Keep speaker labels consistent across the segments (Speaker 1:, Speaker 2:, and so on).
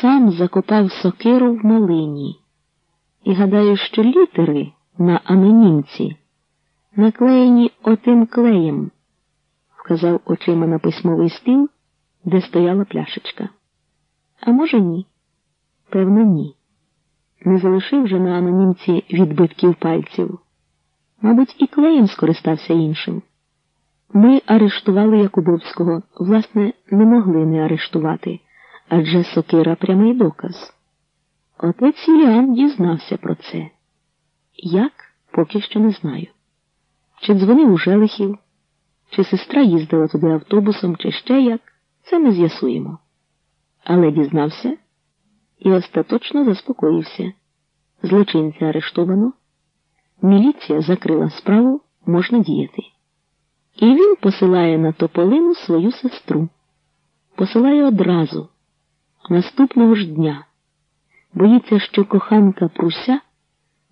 Speaker 1: сам закопав сокиру в малині і гадаю, що літери на анонімці наклеєні отим клеєм, вказав очима на письмовий стіл, де стояла пляшечка. А може, ні? Певно, ні. Не залишив же на анонімці відбитків пальців. Мабуть, і клеєм скористався іншим. Ми арештували Якубовського, власне, не могли не арештувати, адже сокира прямий доказ. Отець Юліан дізнався про це. Як, поки що не знаю. Чи дзвонив у Желихів, чи сестра їздила туди автобусом, чи ще як, це ми з'ясуємо. Але дізнався і остаточно заспокоївся. Злочинця арештовано, міліція закрила справу, можна діяти. І він посилає на тополину свою сестру. Посилає одразу, наступного ж дня. Боїться, що коханка Пруся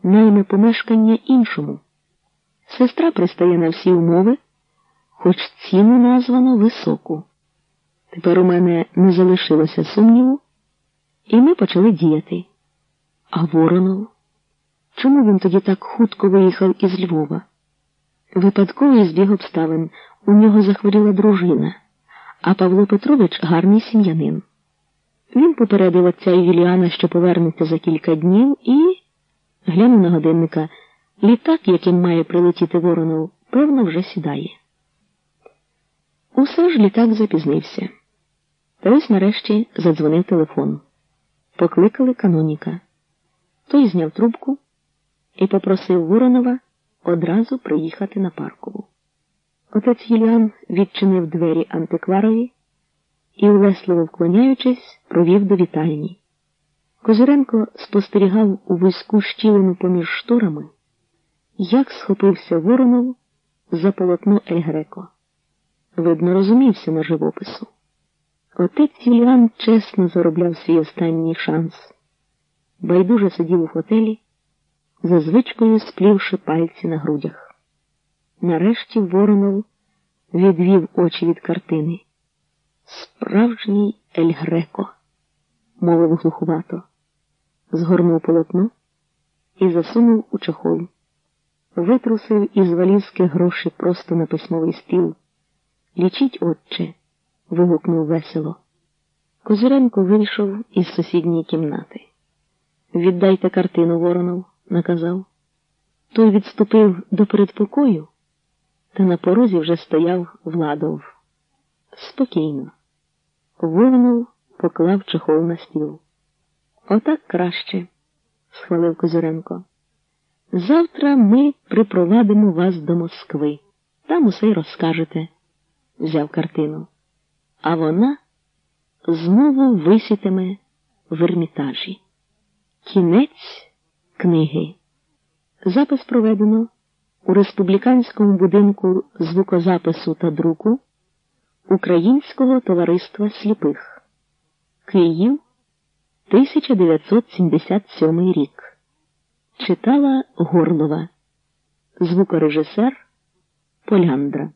Speaker 1: найме помешкання іншому. Сестра пристає на всі умови, хоч ціну названо високу. Тепер у мене не залишилося сумніву, і ми почали діяти. А Воронов? Чому він тоді так хутко виїхав із Львова? Випадковий збіг обставин у нього захворіла дружина, а Павло Петрович гарний сім'янин. Він попередив отця Юліана, що повернеться за кілька днів, і глянув на годинника. Літак, яким має прилетіти Воронов, певно, вже сідає. Усе ж літак запізнився. Та ось нарешті задзвонив телефон. Покликали каноніка. Той зняв трубку і попросив Воронова одразу приїхати на паркову. Отець Юліан відчинив двері антикварові і, улесливо вклоняючись, провів до вітальні. Козиренко спостерігав у вузьку щілину поміж шторами, як схопився Воронов за полотно Ель. Видно, розумівся на живопису. Отець Юліан чесно заробляв свій останній шанс. Байдуже сидів у готелі, за звичкою сплівши пальці на грудях. Нарешті Воронов відвів очі від картини. Справжній Ель Греко, мовив глухувато, згорнув полотно і засунув у чохол. Витрусив із валізки гроші просто на письмовий стіл. Лічіть, отче, вигукнув весело. Козиренко вийшов із сусідньої кімнати. Віддайте картину Воронов, наказав. Той відступив до передпокою, та на порозі вже стояв Владов. Спокійно. Воронов поклав чехол на стіл. Отак краще, схвалив Козиренко. Завтра ми припровадимо вас до Москви. Там усе й розкажете, взяв картину. А вона знову висітиме в ермітажі. Кінець книги. Запис проведено у республіканському будинку звукозапису та друку Українського товариства сліпих. Київ 1977 рік. Читала Горлова. Звукорежисер Поляндра.